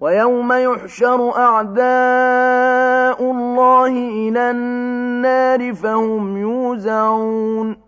ويوم يحشر أعداء الله إلى النار فهم يوزعون